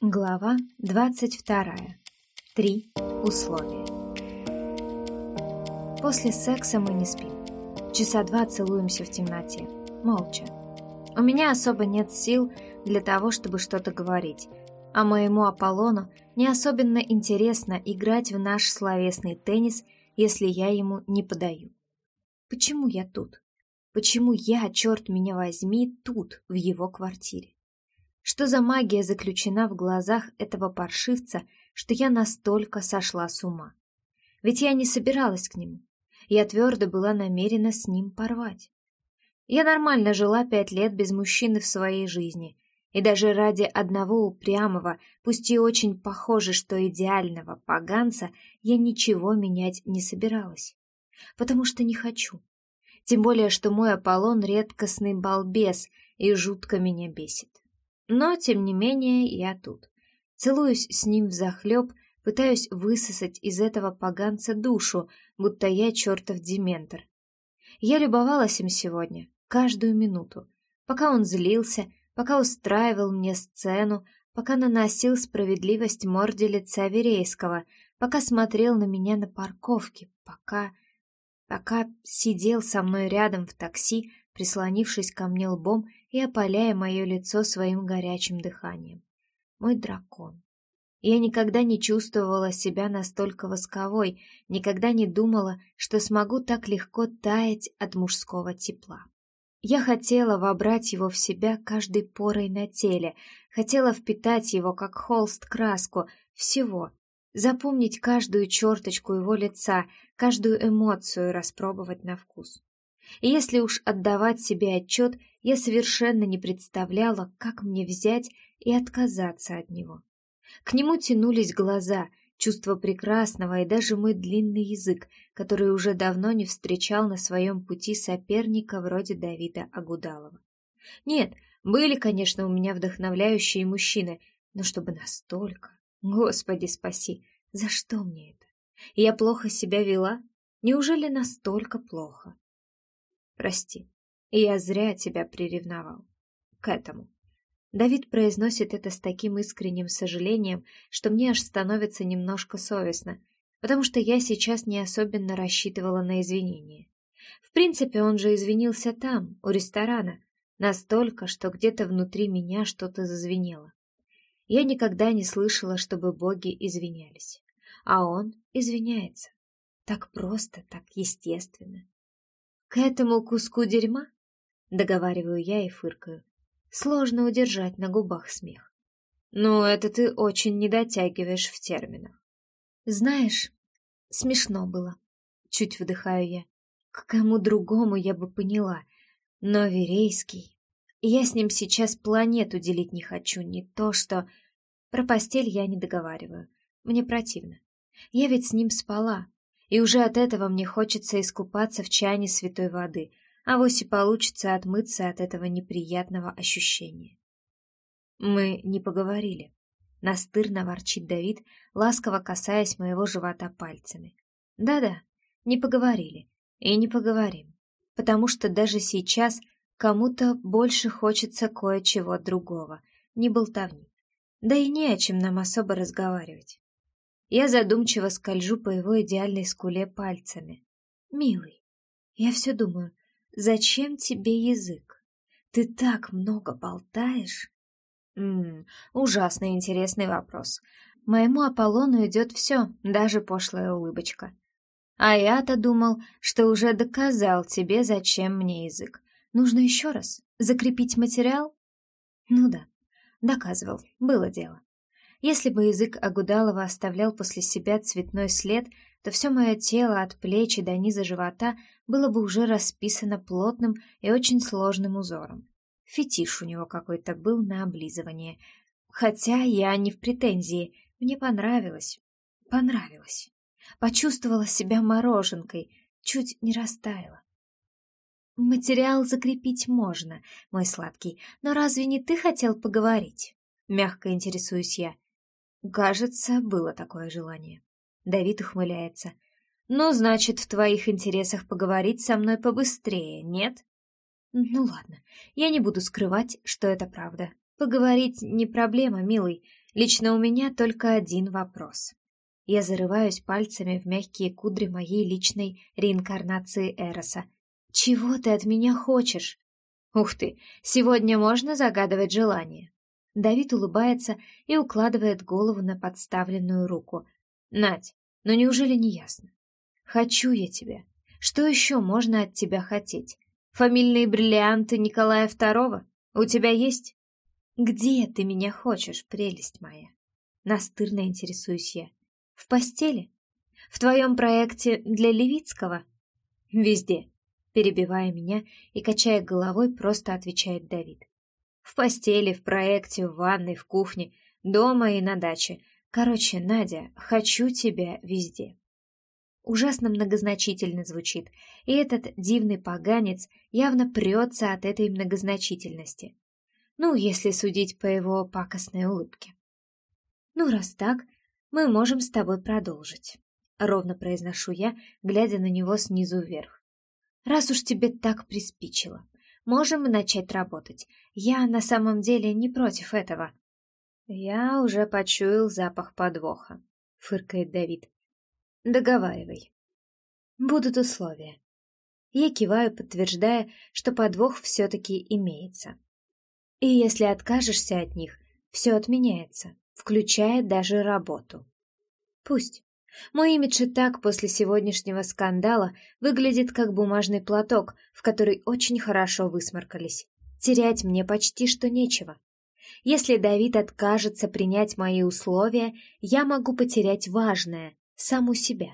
Глава двадцать вторая. Три условия. После секса мы не спим. Часа два целуемся в темноте, молча. У меня особо нет сил для того, чтобы что-то говорить, а моему Аполлону не особенно интересно играть в наш словесный теннис, если я ему не подаю. Почему я тут? Почему я, черт меня возьми, тут, в его квартире? Что за магия заключена в глазах этого паршивца, что я настолько сошла с ума? Ведь я не собиралась к нему. Я твердо была намерена с ним порвать. Я нормально жила пять лет без мужчины в своей жизни, и даже ради одного упрямого, пусть и очень похоже, что идеального поганца, я ничего менять не собиралась. Потому что не хочу. Тем более, что мой Аполлон — редкостный балбес и жутко меня бесит. Но, тем не менее, я тут. Целуюсь с ним взахлеб, пытаюсь высосать из этого поганца душу, будто я чертов дементор. Я любовалась им сегодня, каждую минуту, пока он злился, пока устраивал мне сцену, пока наносил справедливость морде лица Верейского, пока смотрел на меня на парковке, пока... пока сидел со мной рядом в такси, прислонившись ко мне лбом и опаляя мое лицо своим горячим дыханием. Мой дракон. Я никогда не чувствовала себя настолько восковой, никогда не думала, что смогу так легко таять от мужского тепла. Я хотела вобрать его в себя каждой порой на теле, хотела впитать его, как холст, краску, всего, запомнить каждую черточку его лица, каждую эмоцию распробовать на вкус. И если уж отдавать себе отчет, я совершенно не представляла, как мне взять и отказаться от него. К нему тянулись глаза, чувство прекрасного и даже мой длинный язык, который уже давно не встречал на своем пути соперника вроде Давида Агудалова. Нет, были, конечно, у меня вдохновляющие мужчины, но чтобы настолько... Господи спаси, за что мне это? Я плохо себя вела? Неужели настолько плохо? Прости, я зря тебя приревновал. К этому. Давид произносит это с таким искренним сожалением, что мне аж становится немножко совестно, потому что я сейчас не особенно рассчитывала на извинения. В принципе, он же извинился там, у ресторана, настолько, что где-то внутри меня что-то зазвенело. Я никогда не слышала, чтобы боги извинялись. А он извиняется. Так просто, так естественно. К этому куску дерьма? Договариваю я и фыркаю. Сложно удержать на губах смех. Ну, это ты очень не дотягиваешь в терминах. Знаешь, смешно было. Чуть вдыхаю я. К кому другому я бы поняла. Но Верейский... Я с ним сейчас планету делить не хочу, не то что... Про постель я не договариваю. Мне противно. Я ведь с ним спала, и уже от этого мне хочется искупаться в чане святой воды, а вось и получится отмыться от этого неприятного ощущения. Мы не поговорили. Настырно ворчит Давид, ласково касаясь моего живота пальцами. Да-да, не поговорили. И не поговорим. Потому что даже сейчас кому-то больше хочется кое-чего другого, не болтовни. Да и не о чем нам особо разговаривать. Я задумчиво скольжу по его идеальной скуле пальцами. «Милый, я все думаю, зачем тебе язык? Ты так много болтаешь?» Ммм, ужасно интересный вопрос. Моему Аполлону идет все, даже пошлая улыбочка. А я-то думал, что уже доказал тебе, зачем мне язык. Нужно еще раз закрепить материал? Ну да, доказывал, было дело. Если бы язык Агудалова оставлял после себя цветной след, то все мое тело от плечи до низа живота было бы уже расписано плотным и очень сложным узором. Фетиш у него какой-то был на облизывание. Хотя я не в претензии, мне понравилось. Понравилось. Почувствовала себя мороженкой, чуть не растаяла. Материал закрепить можно, мой сладкий, но разве не ты хотел поговорить? Мягко интересуюсь я. Кажется, было такое желание. Давид ухмыляется. Ну, значит, в твоих интересах поговорить со мной побыстрее, нет? Ну ладно, я не буду скрывать, что это правда. Поговорить не проблема, милый. Лично у меня только один вопрос. Я зарываюсь пальцами в мягкие кудри моей личной реинкарнации Эроса. Чего ты от меня хочешь? Ух ты, сегодня можно загадывать желание. Давид улыбается и укладывает голову на подставленную руку. Надь, ну неужели не ясно? Хочу я тебя. Что еще можно от тебя хотеть? Фамильные бриллианты Николая II у тебя есть? Где ты меня хочешь, прелесть моя? Настырно интересуюсь я. В постели? В твоем проекте для Левицкого? Везде. Перебивая меня и качая головой, просто отвечает Давид. В постели, в проекте, в ванной, в кухне, дома и на даче. Короче, Надя, хочу тебя везде. Ужасно многозначительно звучит, и этот дивный поганец явно прется от этой многозначительности. Ну, если судить по его пакостной улыбке. Ну, раз так, мы можем с тобой продолжить. Ровно произношу я, глядя на него снизу вверх. Раз уж тебе так приспичило, можем начать работать. Я на самом деле не против этого. Я уже почуял запах подвоха, фыркает Давид. Договаривай. Будут условия. Я киваю, подтверждая, что подвох все-таки имеется. И если откажешься от них, все отменяется, включая даже работу. Пусть. Мой имидж и так после сегодняшнего скандала выглядит как бумажный платок, в который очень хорошо высморкались. Терять мне почти что нечего. Если Давид откажется принять мои условия, я могу потерять важное саму себя.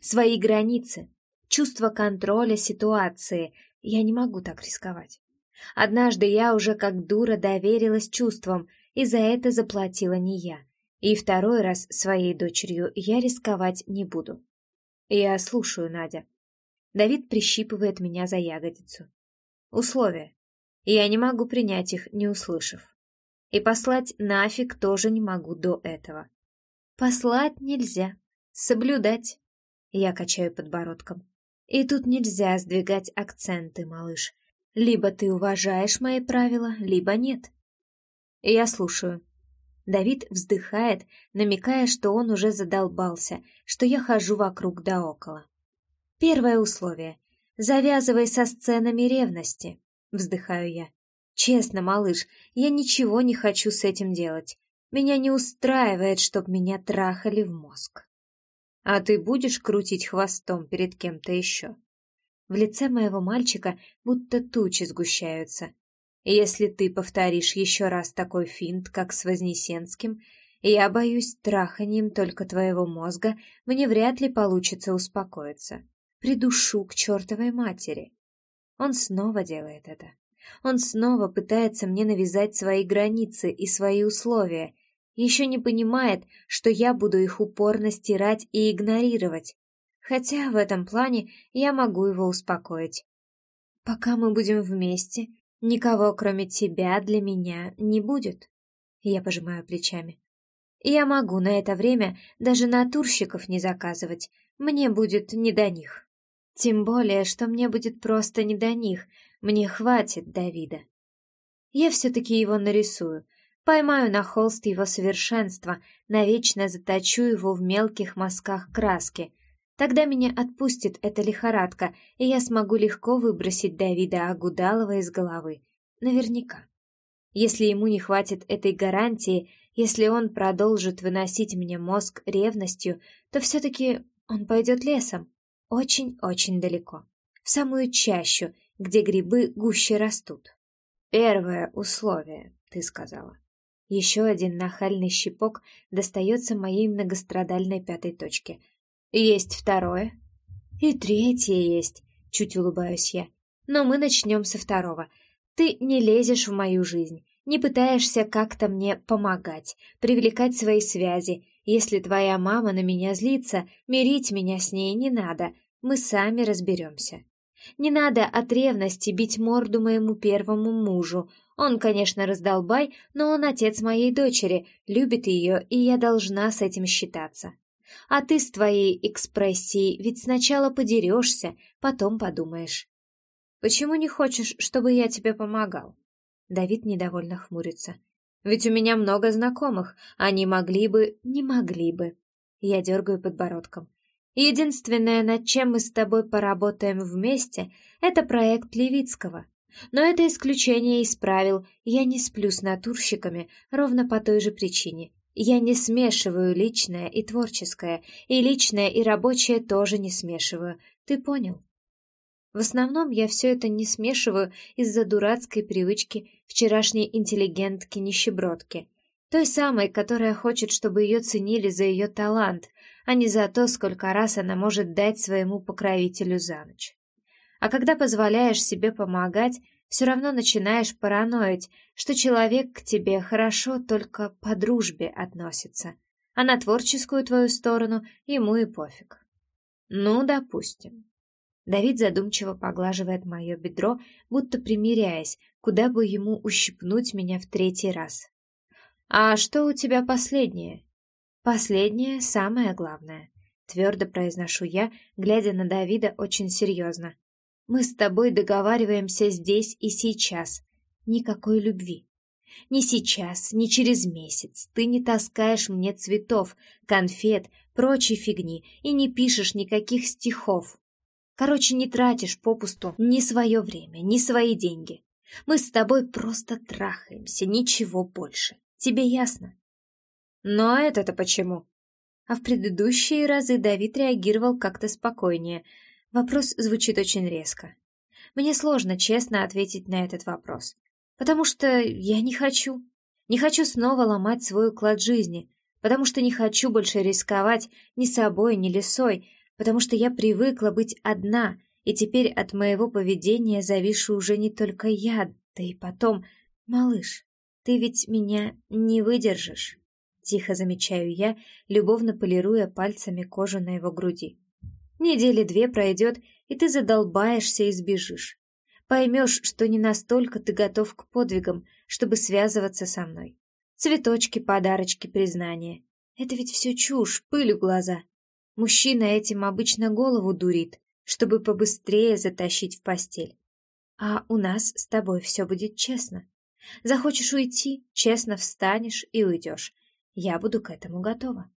Свои границы, чувство контроля ситуации. Я не могу так рисковать. Однажды я уже как дура доверилась чувствам, и за это заплатила не я. И второй раз своей дочерью я рисковать не буду. Я слушаю, Надя. Давид прищипывает меня за ягодицу. Условия. Я не могу принять их, не услышав. И послать нафиг тоже не могу до этого. Послать нельзя, Соблюдать. Я качаю подбородком. И тут нельзя сдвигать акценты, малыш. Либо ты уважаешь мои правила, либо нет. Я слушаю. Давид вздыхает, намекая, что он уже задолбался, что я хожу вокруг да около. Первое условие. Завязывай со сценами ревности. Вздыхаю я. Честно, малыш, я ничего не хочу с этим делать. Меня не устраивает, чтоб меня трахали в мозг. А ты будешь крутить хвостом перед кем-то еще? В лице моего мальчика будто тучи сгущаются. Если ты повторишь еще раз такой финт, как с Вознесенским, я боюсь, траханием только твоего мозга мне вряд ли получится успокоиться. Придушу к чертовой матери. Он снова делает это. Он снова пытается мне навязать свои границы и свои условия, еще не понимает, что я буду их упорно стирать и игнорировать. Хотя в этом плане я могу его успокоить. Пока мы будем вместе, никого, кроме тебя, для меня не будет. Я пожимаю плечами. Я могу на это время даже натурщиков не заказывать, мне будет не до них. Тем более, что мне будет просто не до них, мне хватит Давида. Я все-таки его нарисую, Поймаю на холст его совершенства, навечно заточу его в мелких мазках краски. Тогда меня отпустит эта лихорадка, и я смогу легко выбросить Давида Агудалова из головы. Наверняка. Если ему не хватит этой гарантии, если он продолжит выносить мне мозг ревностью, то все-таки он пойдет лесом. Очень-очень далеко. В самую чащу, где грибы гуще растут. Первое условие, ты сказала. Еще один нахальный щипок достается моей многострадальной пятой точке. Есть второе. И третье есть, чуть улыбаюсь я. Но мы начнем со второго. Ты не лезешь в мою жизнь, не пытаешься как-то мне помогать, привлекать свои связи. Если твоя мама на меня злится, мирить меня с ней не надо, мы сами разберемся. Не надо от ревности бить морду моему первому мужу, он, конечно, раздолбай, но он отец моей дочери, любит ее, и я должна с этим считаться. А ты с твоей экспрессией ведь сначала подерешься, потом подумаешь. Почему не хочешь, чтобы я тебе помогал? Давид недовольно хмурится. Ведь у меня много знакомых, они могли бы, не могли бы. Я дергаю подбородком. Единственное, над чем мы с тобой поработаем вместе, это проект Левицкого. Но это исключение из правил, я не сплю с натурщиками ровно по той же причине. Я не смешиваю личное и творческое, и личное и рабочее тоже не смешиваю. Ты понял? В основном я все это не смешиваю из-за дурацкой привычки вчерашней интеллигентки-нищебродки. Той самой, которая хочет, чтобы ее ценили за ее талант, а не за то, сколько раз она может дать своему покровителю за ночь. А когда позволяешь себе помогать, все равно начинаешь параноить, что человек к тебе хорошо только по дружбе относится, а на творческую твою сторону ему и пофиг. Ну, допустим. Давид задумчиво поглаживает мое бедро, будто примиряясь, куда бы ему ущипнуть меня в третий раз. «А что у тебя последнее?» «Последнее — самое главное», — твердо произношу я, глядя на Давида очень серьезно. «Мы с тобой договариваемся здесь и сейчас. Никакой любви. Ни сейчас, ни через месяц ты не таскаешь мне цветов, конфет, прочей фигни и не пишешь никаких стихов. Короче, не тратишь попусту ни свое время, ни свои деньги. Мы с тобой просто трахаемся, ничего больше. Тебе ясно? Но это-то почему? А в предыдущие разы Давид реагировал как-то спокойнее. Вопрос звучит очень резко. Мне сложно честно ответить на этот вопрос. Потому что я не хочу. Не хочу снова ломать свой уклад жизни. Потому что не хочу больше рисковать ни собой, ни лесой, потому что я привыкла быть одна, и теперь от моего поведения завишу уже не только я, да и потом... Малыш, ты ведь меня не выдержишь, тихо замечаю я, любовно полируя пальцами кожу на его груди. Недели две пройдет, и ты задолбаешься и сбежишь. Поймешь, что не настолько ты готов к подвигам, чтобы связываться со мной. Цветочки, подарочки, признания. Это ведь все чушь, пыль в глаза. Мужчина этим обычно голову дурит, чтобы побыстрее затащить в постель. А у нас с тобой все будет честно. Захочешь уйти, честно встанешь и уйдешь. Я буду к этому готова.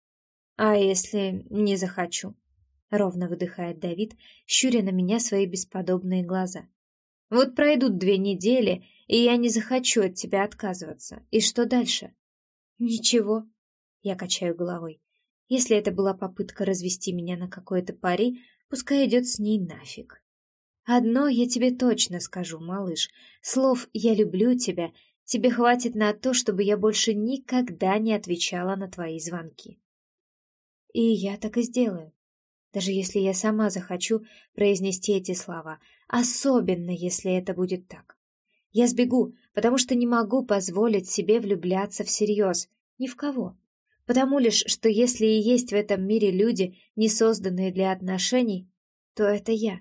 А если не захочу? Ровно выдыхает Давид, щуря на меня свои бесподобные глаза. Вот пройдут две недели, и я не захочу от тебя отказываться. И что дальше? Ничего. Я качаю головой. Если это была попытка развести меня на какое-то пари, пускай идет с ней нафиг. Одно я тебе точно скажу, малыш. Слов «я люблю тебя» тебе хватит на то, чтобы я больше никогда не отвечала на твои звонки. И я так и сделаю. Даже если я сама захочу произнести эти слова, особенно если это будет так. Я сбегу, потому что не могу позволить себе влюбляться всерьез, ни в кого. Потому лишь, что если и есть в этом мире люди, не созданные для отношений, то это я.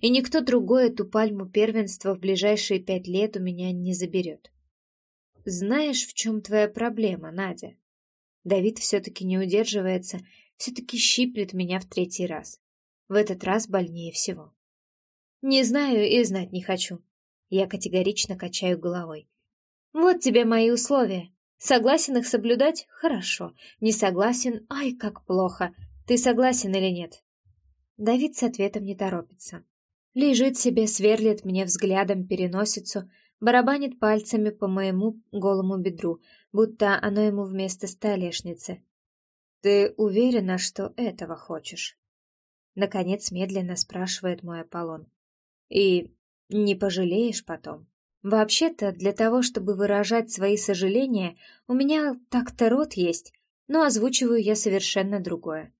И никто другой эту пальму первенства в ближайшие пять лет у меня не заберет. Знаешь, в чем твоя проблема, Надя? Давид все-таки не удерживается, все-таки щиплет меня в третий раз. В этот раз больнее всего. Не знаю и знать не хочу. Я категорично качаю головой. Вот тебе мои условия. Согласен их соблюдать? Хорошо. Не согласен? Ай, как плохо. Ты согласен или нет? Давид с ответом не торопится. Лежит себе, сверлит мне взглядом переносицу, барабанит пальцами по моему голому бедру, будто оно ему вместо столешницы. «Ты уверена, что этого хочешь?» Наконец медленно спрашивает мой Аполлон. «И не пожалеешь потом?» Вообще-то, для того, чтобы выражать свои сожаления, у меня так-то рот есть, но озвучиваю я совершенно другое.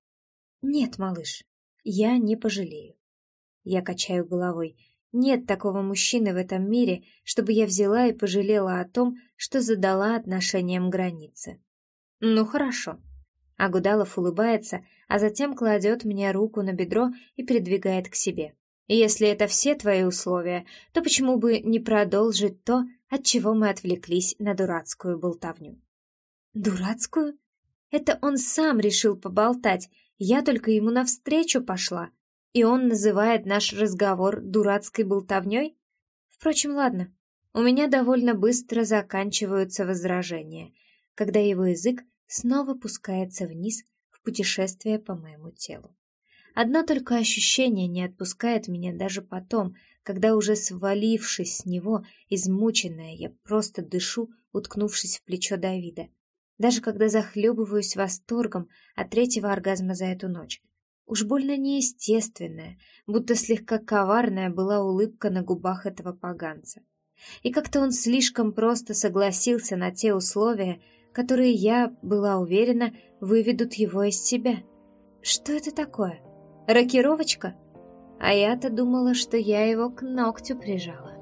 Нет, малыш, я не пожалею. Я качаю головой. Нет такого мужчины в этом мире, чтобы я взяла и пожалела о том, что задала отношениям границы. Ну хорошо. Агудалов улыбается, а затем кладет мне руку на бедро и придвигает к себе. Если это все твои условия, то почему бы не продолжить то, от чего мы отвлеклись на дурацкую болтовню? Дурацкую? Это он сам решил поболтать, я только ему навстречу пошла, и он называет наш разговор дурацкой болтовней? Впрочем, ладно, у меня довольно быстро заканчиваются возражения, когда его язык снова пускается вниз в путешествие по моему телу. Одно только ощущение не отпускает меня даже потом, когда уже свалившись с него, измученная, я просто дышу, уткнувшись в плечо Давида. Даже когда захлебываюсь восторгом от третьего оргазма за эту ночь. Уж больно неестественная, будто слегка коварная была улыбка на губах этого поганца. И как-то он слишком просто согласился на те условия, которые, я была уверена, выведут его из себя. Что это такое? Рокировочка? А я-то думала, что я его к ногтю прижала.